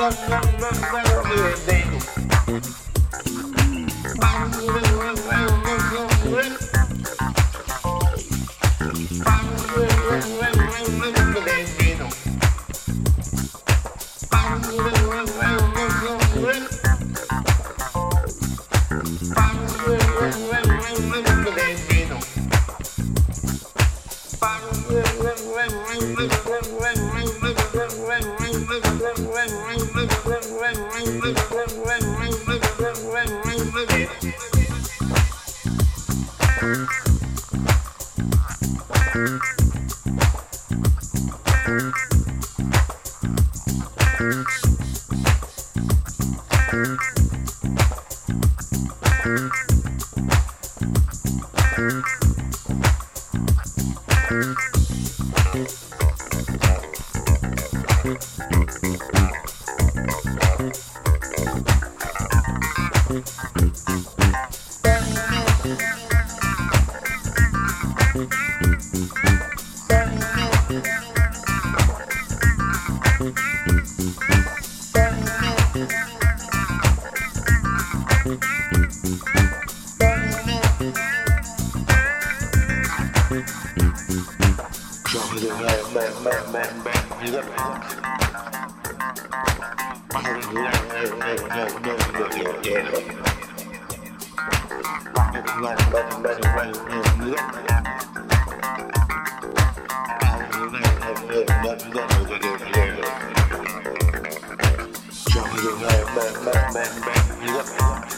Yeah. time. Jump to man, man, man, man, man, man, Jump your head, man, man, man, man, you up,